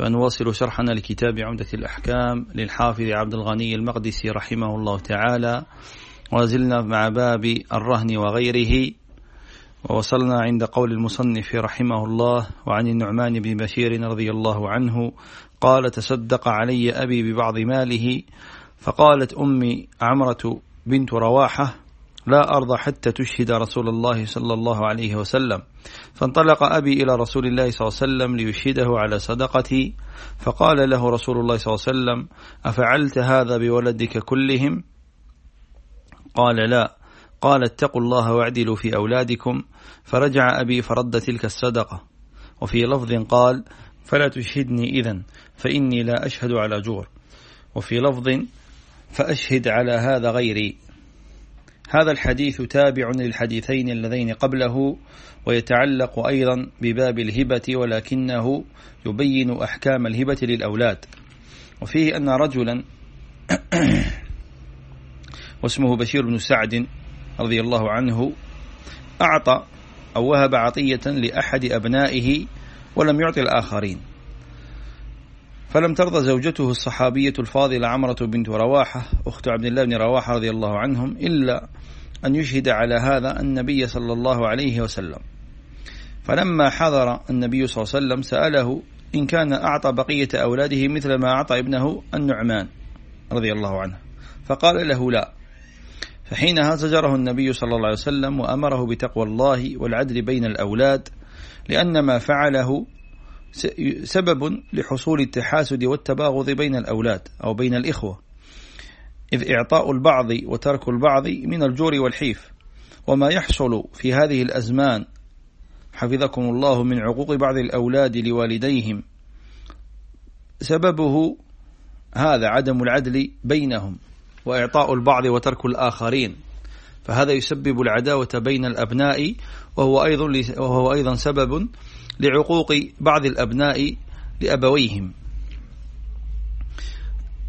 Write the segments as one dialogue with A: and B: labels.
A: فنواصل شرحنا لكتاب عمدة الأحكام للحافظ عبد الغني المقدسي رحمه الله تعالى. وزلنا مع باب الرهن وغيره. ووصلنا عند قول المصنف رحمه الله وعن النعمان بن بشير رضي الله عنه قال تصدق علي أبي ببعض ماله. فقالت أمي عمرة بنت رواحة لا أرضى حتى تشهد رسول الله صلى الله عليه وسلم. فانطلق أبي إلى رسول الله صلى الله عليه وسلم ليشهده على صدقتي. فقال له رسول الله صلى الله عليه وسلم أفعلت هذا بولدك كلهم؟ قال لا. قال اتقوا الله واعدلوا في أولادكم. فرجع أبي فرد تلك الصدقة. وفي لفظ قال فلا تشهدني إذن فإني لا أشهد على جور وفي لفظ فأشهد على هذا غيري. هذا الحديث تابع للحديثين اللذين قبله ويتعلق أيضا بباب الهبة ولكنه يبين أحكام الهبة للأولاد. وفيه أن رجلا واسمه بشير بن سعد رضي الله عنه أعطى أو وهب عطية لأحد أبنائه ولم يعطي الآخرين. فلم ترضى زوجته الصحابية الفاضلة عمرة بنت رواحة أخت عبد الله بن رواحة رضي الله عنهم إلا أن يشهد على هذا النبي صلى الله عليه وسلم. فلما حضر النبي صلى الله عليه وسلم سأله إن كان أعطى بقية أولاده مثل ما أعطى ابنه النعمان رضي الله عنه. فقال له لا. فحينها زجره النبي صلى الله عليه وسلم وأمره بتقوى الله والعدل بين الأولاد لأن ما فعله سبب لحصول التحاسد والتباغض بين الأولاد أو بين الإخوة إذ إعطاء البعض وترك البعض من الجور والحيف. وما يحصل في هذه الأزمان حفظكم الله من عقوق بعض الأولاد لوالديهم. سببه هذا عدم العدل بينهم وإعطاء البعض وترك الآخرين. فهذا يسبب العداوة بين الأبناء وهو أيضا, وهو أيضا سبب لعقوق بعض الأبناء لأبويهم.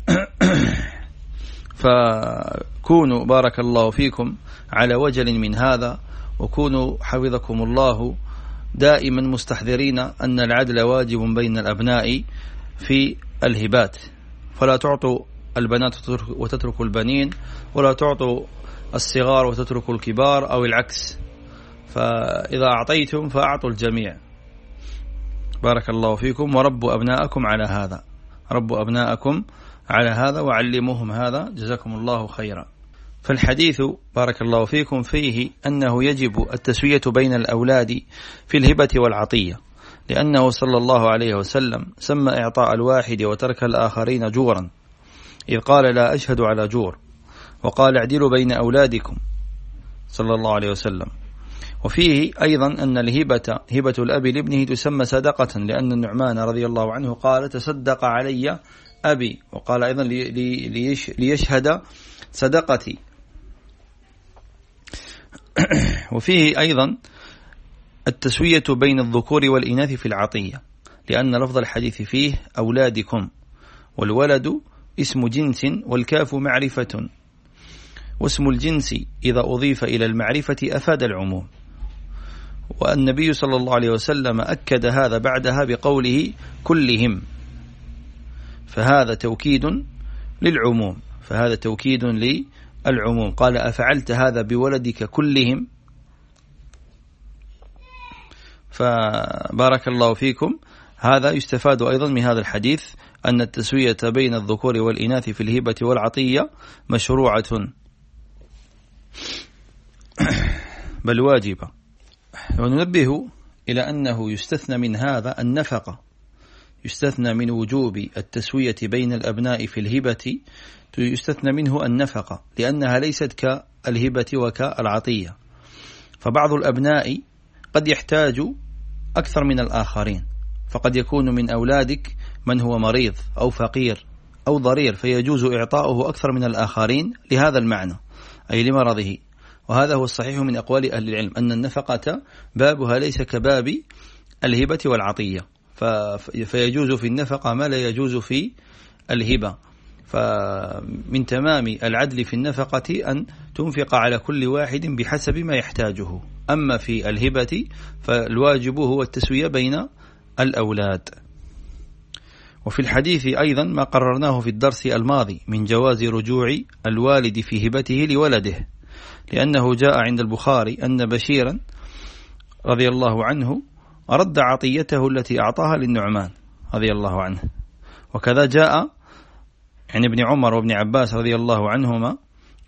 A: فكونوا بارك الله فيكم على وجل من هذا وكونوا حفظكم الله دائما مستحذرين أن العدل واجب بين الأبناء في الهبات. فلا تعطوا البنات وتتركوا البنين ولا تعطوا الصغار وتتركوا الكبار أو العكس. فإذا أعطيتم فأعطوا الجميع. بارك الله فيكم وربوا أبناءكم على هذا. ربوا أبناءكم على هذا وعلموهم هذا. جزاكم الله خيرا. فالحديث بارك الله فيكم فيه أنه يجب التسوية بين الأولاد في الهبة والعطية لأنه صلى الله عليه وسلم سمى إعطاء الواحد وترك الآخرين جورا. إذ قال لا أشهد على جور. وقال اعدلوا بين أولادكم. صلى الله عليه وسلم. وفيه أيضا أن الهبة هبة الأب لابنه تسمى صدقة لأن النعمان رضي الله عنه قال تصدق علي أبي. وقال أيضا ليشهد صدقتي. وفيه أيضا التسوية بين الذكور والإناث في العطية لأن لفظ الحديث فيه أولادكم والولد اسم جنس والكاف معرفة واسم الجنس إذا أضيف إلى المعرفة أفاد العموم. والنبي صلى الله عليه وسلم أكد هذا بعدها بقوله كلهم. فهذا توكيد للعموم. فهذا توكيد للعموم. قال أفعلت هذا بولدك كلهم؟ فبارك الله فيكم. هذا يستفاد أيضا من هذا الحديث أن التسوية بين الذكور والإناث في الهبة والعطية مشروعة. بل واجبة. وننبه إلى أنه يستثنى من هذا النفقة. يستثنى من وجوب التسوية بين الأبناء في الهبة. يستثنى منه النفقة لأنها ليست كالهبة وكالعطية. فبعض الأبناء قد يحتاج أكثر من الآخرين. فقد يكون من أولادك من هو مريض أو فقير أو ضرير فيجوز إعطاؤه أكثر من الآخرين لهذا المعنى أي لمرضه. وهذا هو الصحيح من أقوال أهل العلم أن النفقة بابها ليس كباب الهبة والعطية. فيجوز في النفقة ما لا يجوز في الهبة. فمن تمام العدل في النفقة أن تنفق على كل واحد بحسب ما يحتاجه. أما في الهبة فالواجب هو التسوية بين الأولاد. وفي الحديث أيضا ما قررناه في الدرس الماضي من جواز رجوع الوالد في هبته لولده. لأنه جاء عند البخاري أن بشيرا رضي الله عنه رد عطيته التي أعطاها للنعمان رضي الله عنه. وكذا جاء عن ابن عمر وابن عباس رضي الله عنهما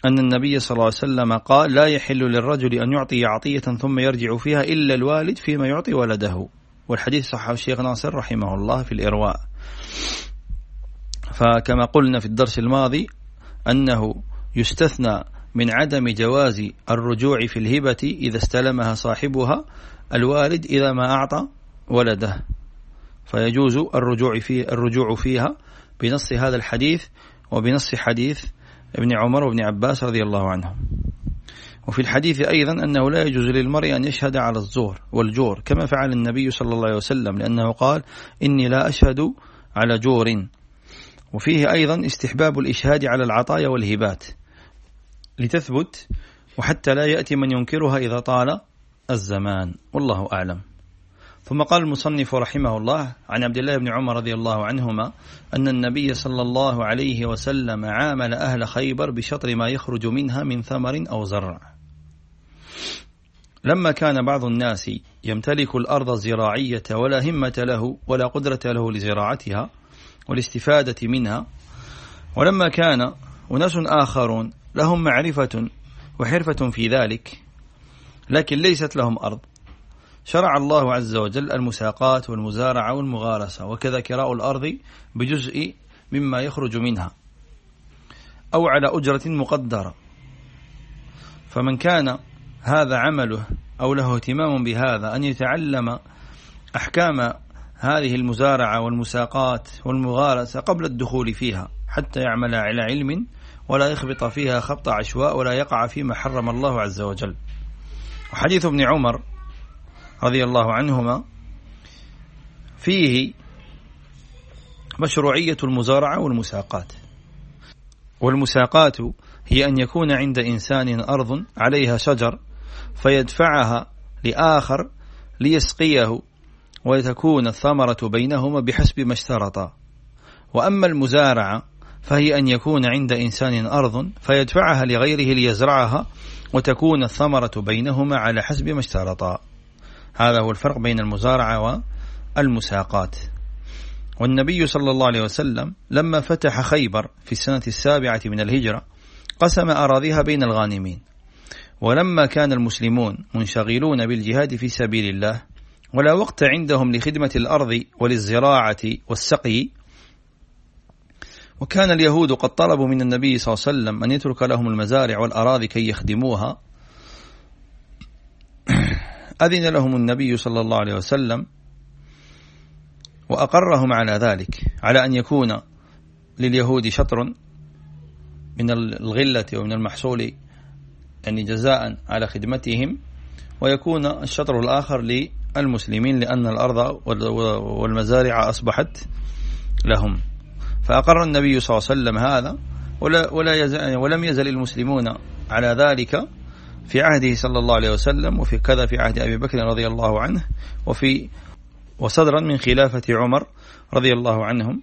A: أن النبي صلى الله عليه وسلم قال لا يحل للرجل أن يعطي عطية ثم يرجع فيها إلا الوالد فيما يعطي ولده. والحديث صحه الشيخ ناصر رحمه الله في الإرواء. فكما قلنا في الدرس الماضي أنه يستثنى من عدم جواز الرجوع في الهبة إذا استلمها صاحبها الوالد إذا ما أعطى ولده. فيجوز الرجوع في الرجوع فيها بنص هذا الحديث وبنص حديث ابن عمر وابن عباس رضي الله عنهم وفي الحديث أيضا أنه لا يجوز للمرء أن يشهد على الزور والجور كما فعل النبي صلى الله عليه وسلم لأنه قال إني لا أشهد على جور. وفيه أيضا استحباب الإشهاد على العطايا والهبات. لتثبت وحتى لا يأتي من ينكرها إذا طال الزمان. والله أعلم. ثم قال المصنف رحمه الله عن عبد الله بن عمر رضي الله عنهما أن النبي صلى الله عليه وسلم عامل أهل خيبر بشطر ما يخرج منها من ثمر أو زرع. لما كان بعض الناس يمتلك الأرض الزراعية ولا همة له ولا قدرة له لزراعتها والاستفادة منها ولما كان أناس آخرون لهم معرفة وحرفة في ذلك لكن ليست لهم أرض. شرع الله عز وجل المساقات والمزارعة والمغارسة وكذا كراء الأرض بجزء مما يخرج منها أو على أجرة مقدرة. فمن كان هذا عمله أو له اهتمام بهذا أن يتعلم أحكام هذه المزارعة والمساقات والمغارسة قبل الدخول فيها حتى يعمل على علم ولا يخبط فيها خبط عشواء ولا يقع فيما حرم الله عز وجل. وحديث ابن عمر رضي الله عنهما فيه مشروعية المزارعة والمساقات. والمساقات هي أن يكون عند إنسان أرض عليها شجر فيدفعها لآخر ليسقيه وتكون الثمرة بينهما بحسب ما اشترطا. وأما المزارعة فهي أن يكون عند إنسان أرض فيدفعها لغيره ليزرعها وتكون الثمرة بينهما على حسب ما اشترطا. هذا هو الفرق بين المزارعة والمساقات. والنبي صلى الله عليه وسلم لما فتح خيبر في السنة السابعة من الهجرة قسم أراضيها بين الغانمين. ولما كان المسلمون منشغلون بالجهاد في سبيل الله ولا وقت عندهم لخدمة الأرض وللزراعة والسقي وكان اليهود قد طلبوا من النبي صلى الله عليه وسلم أن يترك لهم المزارع والأراضي كي يخدموها. أذن لهم النبي صلى الله عليه وسلم وأقرهم على ذلك على أن يكون لليهود شطر من الغلة ومن المحصول يعني جزاء على خدمتهم ويكون الشطر الآخر للمسلمين لأن الأرض والمزارع أصبحت لهم. فأقر النبي صلى الله عليه وسلم هذا ولا ولا يزل ولم يزل المسلمون على ذلك في عهده صلى الله عليه وسلم وفي كذا في عهد أبي بكر رضي الله عنه وفي وصدرا من خلافة عمر رضي الله عنهم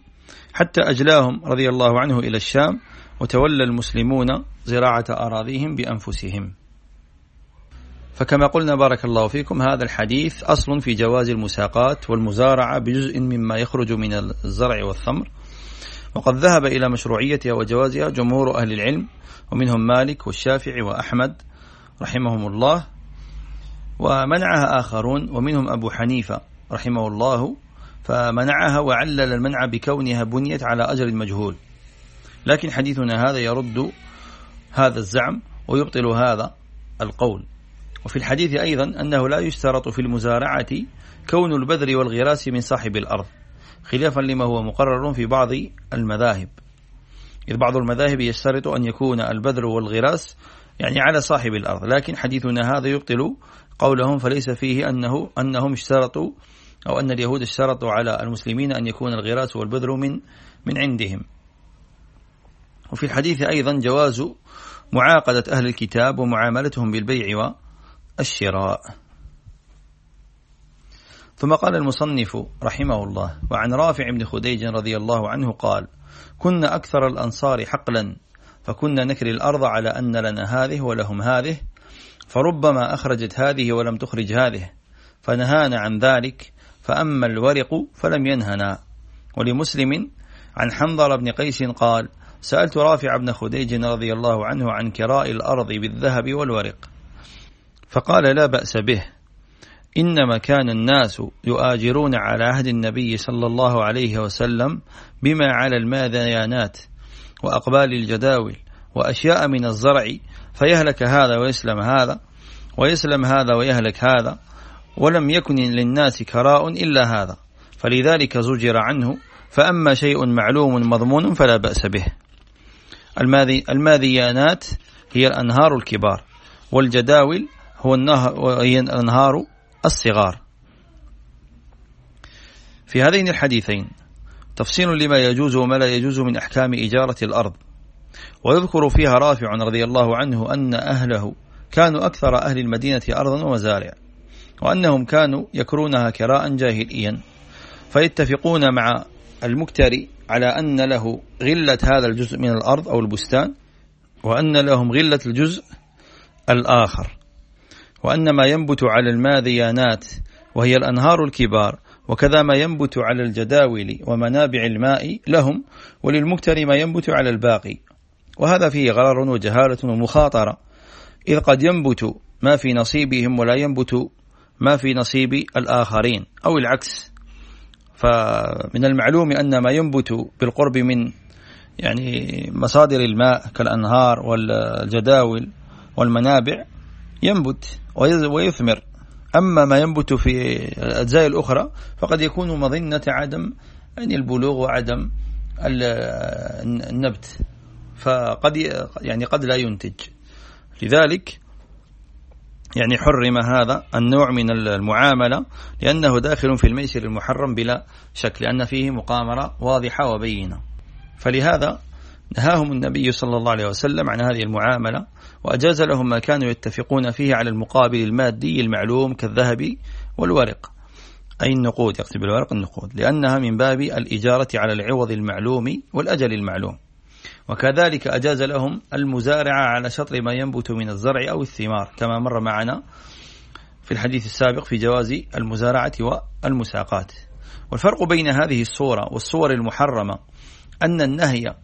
A: حتى أجلاهم رضي الله عنه إلى الشام وتولى المسلمون زراعة أراضيهم بأنفسهم. فكما قلنا بارك الله فيكم هذا الحديث أصل في جواز المساقات والمزارعة بجزء مما يخرج من الزرع والثمر وقد ذهب إلى مشروعيتها وجوازها جمهور أهل العلم ومنهم مالك والشافعي وأحمد رحمهم الله ومنعها آخرون ومنهم أبو حنيفة رحمه الله فمنعها وعلل المنع بكونها بنيت على أجر المجهول لكن حديثنا هذا يرد هذا الزعم ويبطل هذا القول. وفي الحديث أيضا أنه لا يشترط في المزارعة كون البذر والغراس من صاحب الأرض. خلافا لما هو مقرر في بعض المذاهب. إذ بعض المذاهب يشترط أن يكون البذر والغراس يعني على صاحب الأرض لكن حديثنا هذا يبطل قولهم فليس فيه أنه أنهم اشترطوا أو أن اليهود اشترطوا على المسلمين أن يكون الغراس والبذر من من عندهم. وفي الحديث أيضا جواز معاقدة أهل الكتاب ومعاملتهم بالبيع والشراء. ثم قال المصنف رحمه الله وعن رافع بن خديج رضي الله عنه قال كنا أكثر الأنصار حقلا فكنا نكري الأرض على أن لنا هذه ولهم هذه فربما أخرجت هذه ولم تخرج هذه فنهانا عن ذلك فأما الورق فلم ينهنا. ولمسلم عن حنظل بن قيس قال سألت رافع بن خديج رضي الله عنه عن كراء الأرض بالذهب والورق فقال لا بأس به. إنما كان الناس يؤاجرون على عهد النبي صلى الله عليه وسلم بما على الماذيانات وأقبال الجداول وأشياء من الزرع فيهلك هذا ويسلم هذا ويسلم هذا ويهلك هذا ولم يكن للناس كراء إلا هذا. فلذلك زجر عنه فأما شيء معلوم مضمون فلا بأس به. الماذي الماذيانات هي الأنهار الكبار والجداول هو النهر هي الأنهار الصغار. في هذين الحديثين تفصيل لما يجوز وما لا يجوز من أحكام إجارة الأرض. ويذكر فيها رافع رضي الله عنه أن أهله كانوا أكثر أهل المدينة أرضا ومزارع وأنهم كانوا يكرونها كراء جاهليا. فيتفقون مع المكتري على أن له غلة هذا الجزء من الأرض أو البستان وأن لهم غلة الجزء الآخر. وأن ما ينبت على الماذيانات وهي الأنهار الكبار وكذا ما ينبت على الجداول ومنابع الماء لهم وللمكتر ما ينبت على الباقي. وهذا فيه غرر وجهالة ومخاطرة. إذ قد ينبت ما في نصيبهم ولا ينبت ما في نصيب الآخرين أو العكس. فمن المعلوم أن ما ينبت بالقرب من يعني مصادر الماء كالأنهار والجداول والمنابع ينبت ويثمر. أما ما ينبت في الأجزاء الأخرى فقد يكون مظنة عدم يعني البلوغ وعدم النبت. فقد يعني قد لا ينتج. لذلك يعني حرم هذا النوع من المعاملة لأنه داخل في الميسر المحرم بلا شك لأن فيه مقامرة واضحة وبينة. فلهذا نهاهم النبي صلى الله عليه وسلم عن هذه المعاملة وأجاز لهم ما كانوا يتفقون فيه على المقابل المادي المعلوم كالذهب والورق. أي النقود يقصد بالورق النقود لأنها من باب الإجارة على العوض المعلوم والأجل المعلوم. وكذلك أجاز لهم المزارعة على شطر ما ينبت من الزرع أو الثمار كما مر معنا في الحديث السابق في جواز المزارعة والمساقات. والفرق بين هذه الصورة والصور المحرمة أن النهي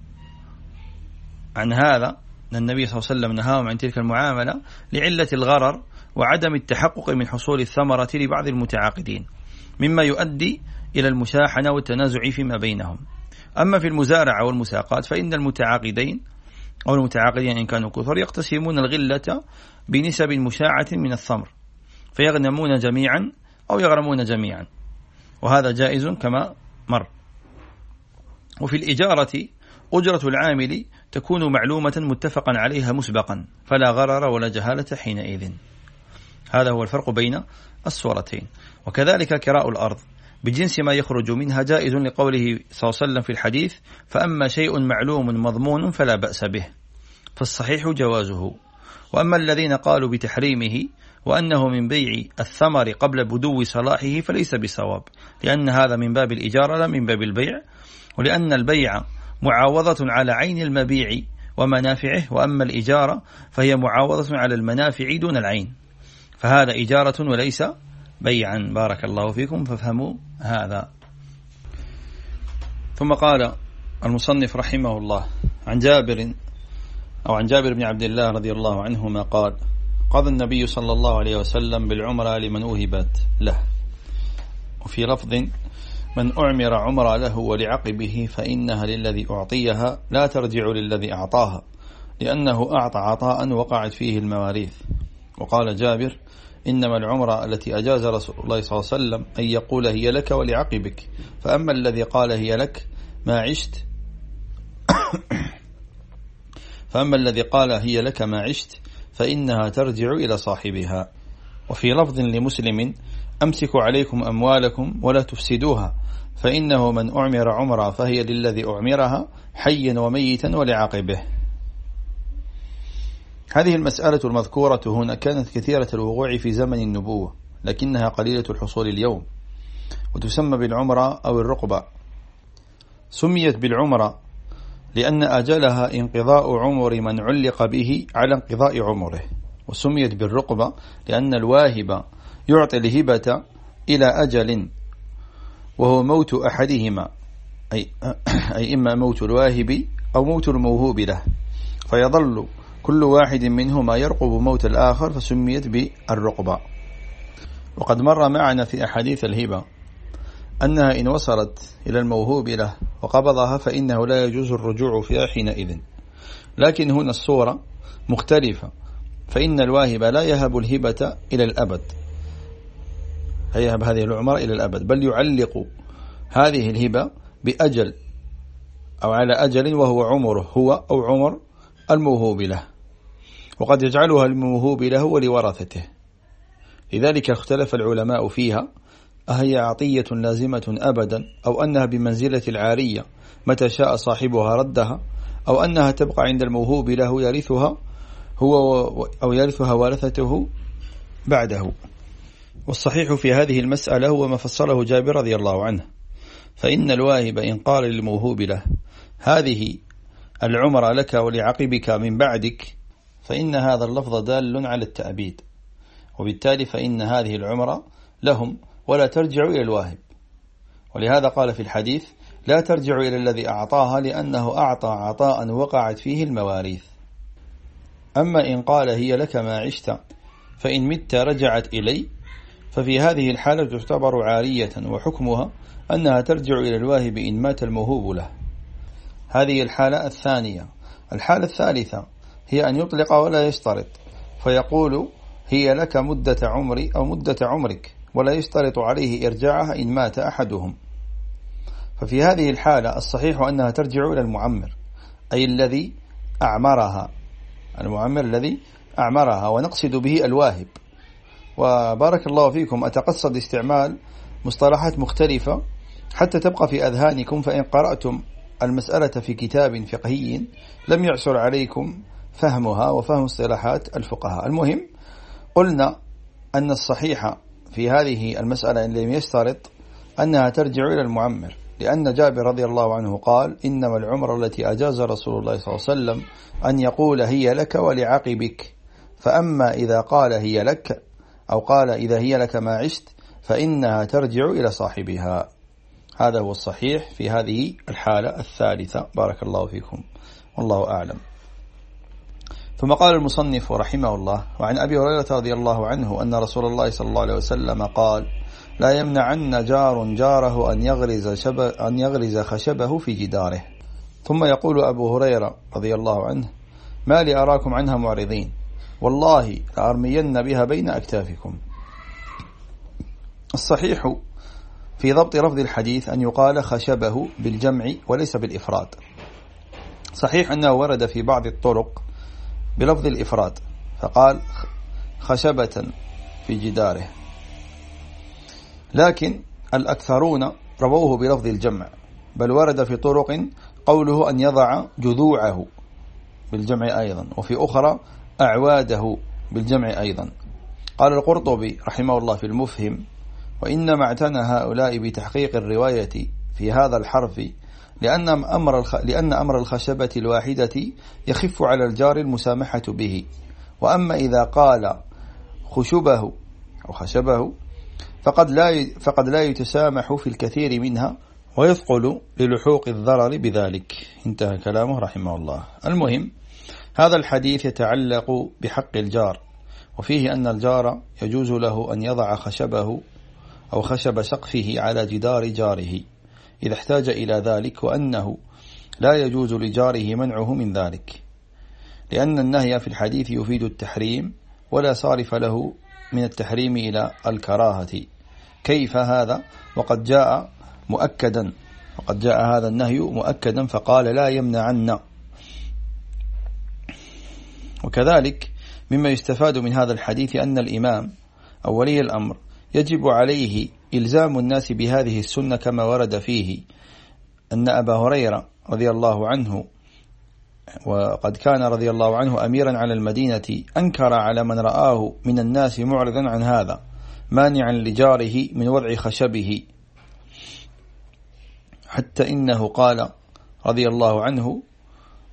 A: عن هذا أن النبي صلى الله عليه وسلم نهاهم عن تلك المعاملة لعلة الغرر وعدم التحقق من حصول الثمرة لبعض المتعاقدين مما يؤدي إلى المشاحنة والتنازع فيما بينهم. أما في المزارعة والمساقات فإن المتعاقدين أو المتعاقدين إن كانوا كثر يقتسمون الغلة بنسب مشاعة من الثمر فيغنمون جميعا أو يغرمون جميعا وهذا جائز كما مر. وفي الإجارة أجرة العامل تكون معلومة متفقا عليها مسبقا فلا غرر ولا جهالة حينئذ. هذا هو الفرق بين الصورتين. وكذلك كراء الأرض. بجنس ما يخرج منها جائز لقوله صلى الله عليه وسلم في الحديث فأما شيء معلوم مضمون فلا بأس به. فالصحيح جوازه. وأما الذين قالوا بتحريمه وأنه من بيع الثمر قبل بدو صلاحه فليس بصواب لأن هذا من باب الإجارة لا من باب البيع. ولأن البيع معاوضة على عين المبيع ومنافعه وأما الإجارة فهي معاوضة على المنافع دون العين. فهذا إجارة وليس بيعا. بارك الله فيكم فافهموا هذا. ثم قال المصنف رحمه الله عن جابر أو عن جابر بن عبد الله رضي الله عنهما قال قضى النبي صلى الله عليه وسلم بالعمرة لمن أوهبت له. وفي لفظ من أعمر عمر له ولعقبه فإنها للذي أعطيها لا ترجع للذي أعطاها لأنه أعطى عطاء وقعت فيه المواريث. وقال جابر إنما العمرة التي أجاز رسول الله صلى الله عليه وسلم أن يقول هي لك ولعقبك فأما الذي قال هي لك ما عشت فأما الذي قال هي لك ما عشت فإنها ترجع إلى صاحبها. وفي لفظ لمسلم أمسكوا عليكم أموالكم ولا تفسدوها فإنه من أعمر عمرا فهي للذي أعمرها حيا وميتا ولعقبه هذه المسألة المذكورة هنا كانت كثيرة الوقوع في زمن النبوة لكنها قليلة الحصول اليوم وتسمى بالعمرة أو الرقبة. سميت بالعمرة لأن أجلها انقضاء عمر من علق به على انقضاء عمره وسميت بالرقبة لأن الواهب يعطي الهبة إلى أجل وهو موت أحدهما أي, أي إما موت الواهب أو موت الموهوب له. فيظل كل واحد منهما يرقب موت الآخر فسميت بالرقبة. وقد مر معنا في أحاديث الهبة أنها إن وصلت إلى الموهوب له وقبضها فإنه لا يجوز الرجوع فيها حينئذ. لكن هنا الصورة مختلفة فإن الواهب لا يهب الهبة إلى الأبد. يهب هذه العمر إلى الأبد. بل يعلق هذه الهبة بأجل أو على أجل وهو عمره هو أو عمر الموهوب له. وقد يجعلها الموهوب له ولورثته. لذلك اختلف العلماء فيها أهي عطية لازمة أبدا أو أنها بمنزلة العارية متى شاء صاحبها ردها أو أنها تبقى عند الموهوب له يرثها هو أو يرثها ورثته بعده. والصحيح في هذه المسألة هو ما فصله جابر رضي الله عنه. فإن الواهب إن قال للموهوب له هذه العمر لك ولعقبك من بعدك فإن هذا اللفظ دال على التأبيد. وبالتالي فإن هذه العمر لهم ولا ترجع إلى الواهب. ولهذا قال في الحديث لا ترجع إلى الذي أعطاها لأنه أعطى عطاء وقعت فيه المواريث. أما إن قال هي لك ما عشت فإن مت رجعت إلي ففي هذه الحالة تعتبر عارية وحكمها أنها ترجع إلى الواهب إن مات الموهوب له. هذه الحالة الثانية. الحالة الثالثة هي أن يطلق ولا يشترط فيقول هي لك مدة عمري أو مدة عمرك ولا يشترط عليه إرجاعها إن مات أحدهم. ففي هذه الحالة الصحيح أنها ترجع إلى المعمر أي الذي أعمرها. المعمر الذي أعمرها ونقصد به الواهب. وبارك الله فيكم. أتقصد استعمال مصطلحات مختلفة حتى تبقى في أذهانكم فإن قرأتم المسألة في كتاب فقهي لم يعسر عليكم فهمها وفهم اصطلاحات الفقهاء. المهم قلنا أن الصحيح في هذه المسألة إن لم يشترط أنها ترجع إلى المعمر لأن جابر رضي الله عنه قال إنما العمر التي أجاز رسول الله صلى الله عليه وسلم أن يقول هي لك ولعقبك فأما إذا قال هي لك أو قال إذا هي لك ما عشت فإنها ترجع إلى صاحبها. هذا هو الصحيح في هذه الحالة الثالثة. بارك الله فيكم. والله أعلم. ثم قال المصنف رحمه الله وعن أبي هريرة رضي الله عنه أن رسول الله صلى الله عليه وسلم قال لا يمنعن جار جاره أن يغرز, أن يغرز خشبه في جداره. ثم يقول أبو هريرة رضي الله عنه ما لي أراكم عنها معرضين. والله لأرمين بها بين أكتافكم. الصحيح في ضبط لفظ الحديث أن يقال خشبه بالجمع وليس بالإفراد. صحيح أنه ورد في بعض الطرق بلفظ الإفراد فقال خشبة في جداره. لكن الأكثرون رووه بلفظ الجمع بل ورد في طرق قوله أن يضع جذوعه بالجمع أيضا وفي أخرى أعواده بالجمع أيضا. قال القرطبي رحمه الله في المفهم وإنما اعتنى هؤلاء بتحقيق الرواية في هذا الحرف لأن أمر, الخ... لأن أمر الخشبة الواحدة يخف على الجار المسامحة به. وأما إذا قال خشبه أو خشبه فقد لا ي... فقد لا يتسامح في الكثير منها ويثقل للحوق الضرر بذلك. انتهى كلامه رحمه الله. المهم هذا الحديث يتعلق بحق الجار وفيه أن الجار يجوز له أن يضع خشبه أو خشب سقفه على جدار جاره إذا احتاج إلى ذلك وأنه لا يجوز لجاره منعه من ذلك لأن النهي في الحديث يفيد التحريم ولا صارف له من التحريم إلى الكراهة. كيف هذا؟ وقد جاء مؤكدا وقد جاء هذا النهي مؤكدا فقال لا يمنعن. وكذلك مما يستفاد من هذا الحديث أن الإمام أو ولي الأمر يجب عليه إلزام الناس بهذه السنة كما ورد فيه أن أبا هريرة رضي الله عنه وقد كان رضي الله عنه أميرا على المدينة أنكر على من رآه من الناس معرضا عن هذا مانعا لجاره من وضع خشبه. حتى إنه قال رضي الله عنه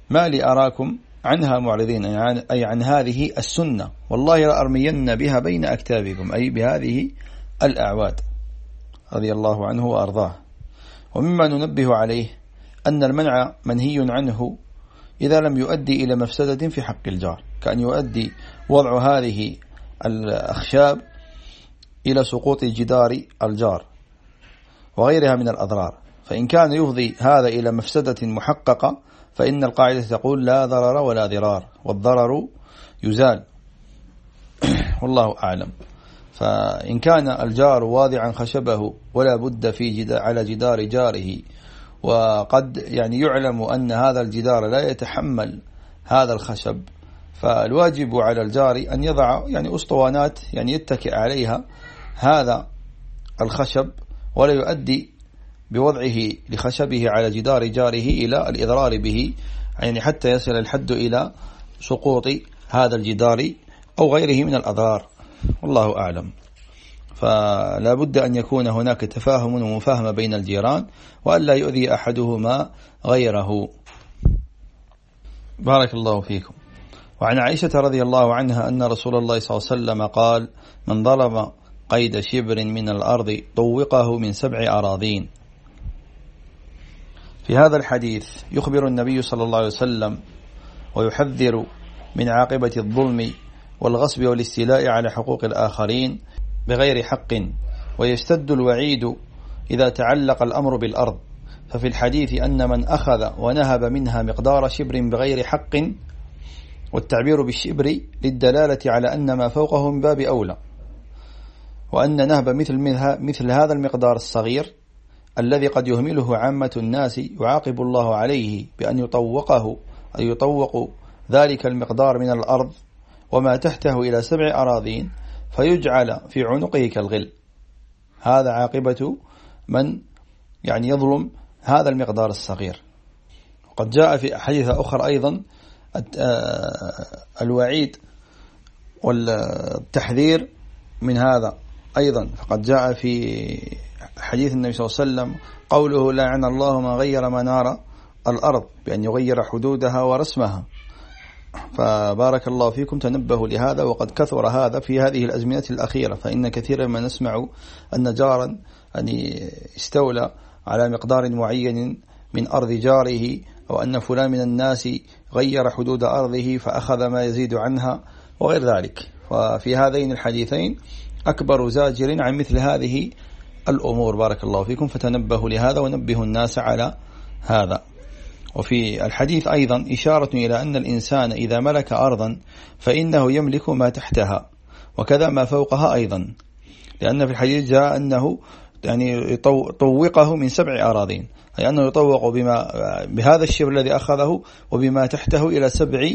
A: ما لي أراكم عنها معرضين أي عن هذه السنة. والله لأرمين بها بين أكتابكم أي بهذه الأعواد رضي الله عنه وأرضاه. ومما ننبه عليه أن المنع منهي عنه إذا لم يؤدي إلى مفسدة في حق الجار كأن يؤدي وضع هذه الأخشاب إلى سقوط جدار الجار وغيرها من الأضرار. فإن كان يفضي هذا إلى مفسدة محققة فإن القاعدة تقول لا ضرر ولا ضرار والضرر يزال. والله أعلم. فإن كان الجار واضعا خشبه ولا بد في جدا على جدار جاره. وقد يعني يعلم أن هذا الجدار لا يتحمل هذا الخشب. فالواجب على الجار أن يضع يعني أسطوانات يعني يتكئ عليها هذا الخشب ولا يؤدي بوضعه لخشبه على جدار جاره إلى الإضرار به يعني حتى يصل الحد إلى سقوط هذا الجدار أو غيره من الأضرار. والله أعلم. فلا بد أن يكون هناك تفاهم ومفاهمة بين الجيران وألا يؤذي أحدهما غيره. بارك الله فيكم. وعن عائشة رضي الله عنها أن رسول الله صلى الله عليه وسلم قال من ظلم قيد شبر من الأرض طوقه من سبع أراضين. في هذا الحديث يخبر النبي صلى الله عليه وسلم ويحذر من عاقبة الظلم والغصب والاستيلاء على حقوق الآخرين بغير حق ويشتد الوعيد إذا تعلق الأمر بالأرض. ففي الحديث أن من أخذ ونهب منها مقدار شبر بغير حق والتعبير بالشبر للدلالة على أن ما فوقه من باب أولى وأن نهب مثل, مثل هذا المقدار الصغير الذي قد يهمله عامة الناس يعاقب الله عليه بأن يطوقه أي يطوق ذلك المقدار من الأرض وما تحته إلى سبع أراضين فيجعل في عنقه كالغل. هذا عاقبة من يعني يظلم هذا المقدار الصغير. وقد جاء في أحاديث أخرى أيضا آه، الوعيد والتحذير من هذا أيضا. فقد جاء في حديث النبي صلى الله عليه وسلم قوله لعن الله ما غير منار الأرض بأن يغير حدودها ورسمها. فبارك الله فيكم تنبهوا لهذا وقد كثر هذا في هذه الأزمنة الأخيرة. فإن كثيرا ما نسمع أن جارا يعني استولى على مقدار معين من أرض جاره أو أن فلان من الناس غير حدود أرضه فأخذ ما يزيد عنها وغير ذلك. وفي هذين الحديثين أكبر زاجر عن مثل هذه الأمور. بارك الله فيكم. فتنبهوا لهذا ونبهوا الناس على هذا. وفي الحديث أيضا إشارة إلى أن الإنسان إذا ملك أرضا فإنه يملك ما تحتها وكذا ما فوقها أيضا. لأن في الحديث جاء أنه يعني طوقه من سبع أراضين أي أنه يطوق بما بهذا الشبر الذي أخذه وبما تحته إلى سبع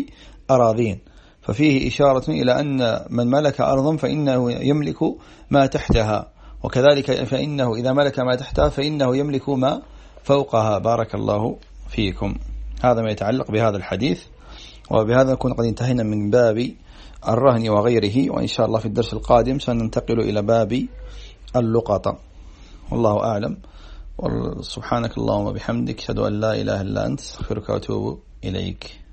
A: أراضين. ففيه إشارة إلى أن من ملك أرضا فإنه يملك ما تحتها. وكذلك فإنه إذا ملك ما تحتها فإنه يملك ما فوقها. بارك الله فيكم. هذا ما يتعلق بهذا الحديث. وبهذا نكون قد انتهينا من باب الرهن وغيره. وإن شاء الله في الدرس القادم سننتقل إلى باب اللقطة والله أعلم. سبحانك اللهم وبحمدك. أشهد أن لا إله إلا أنت. أستغفرك وأتوب إليك.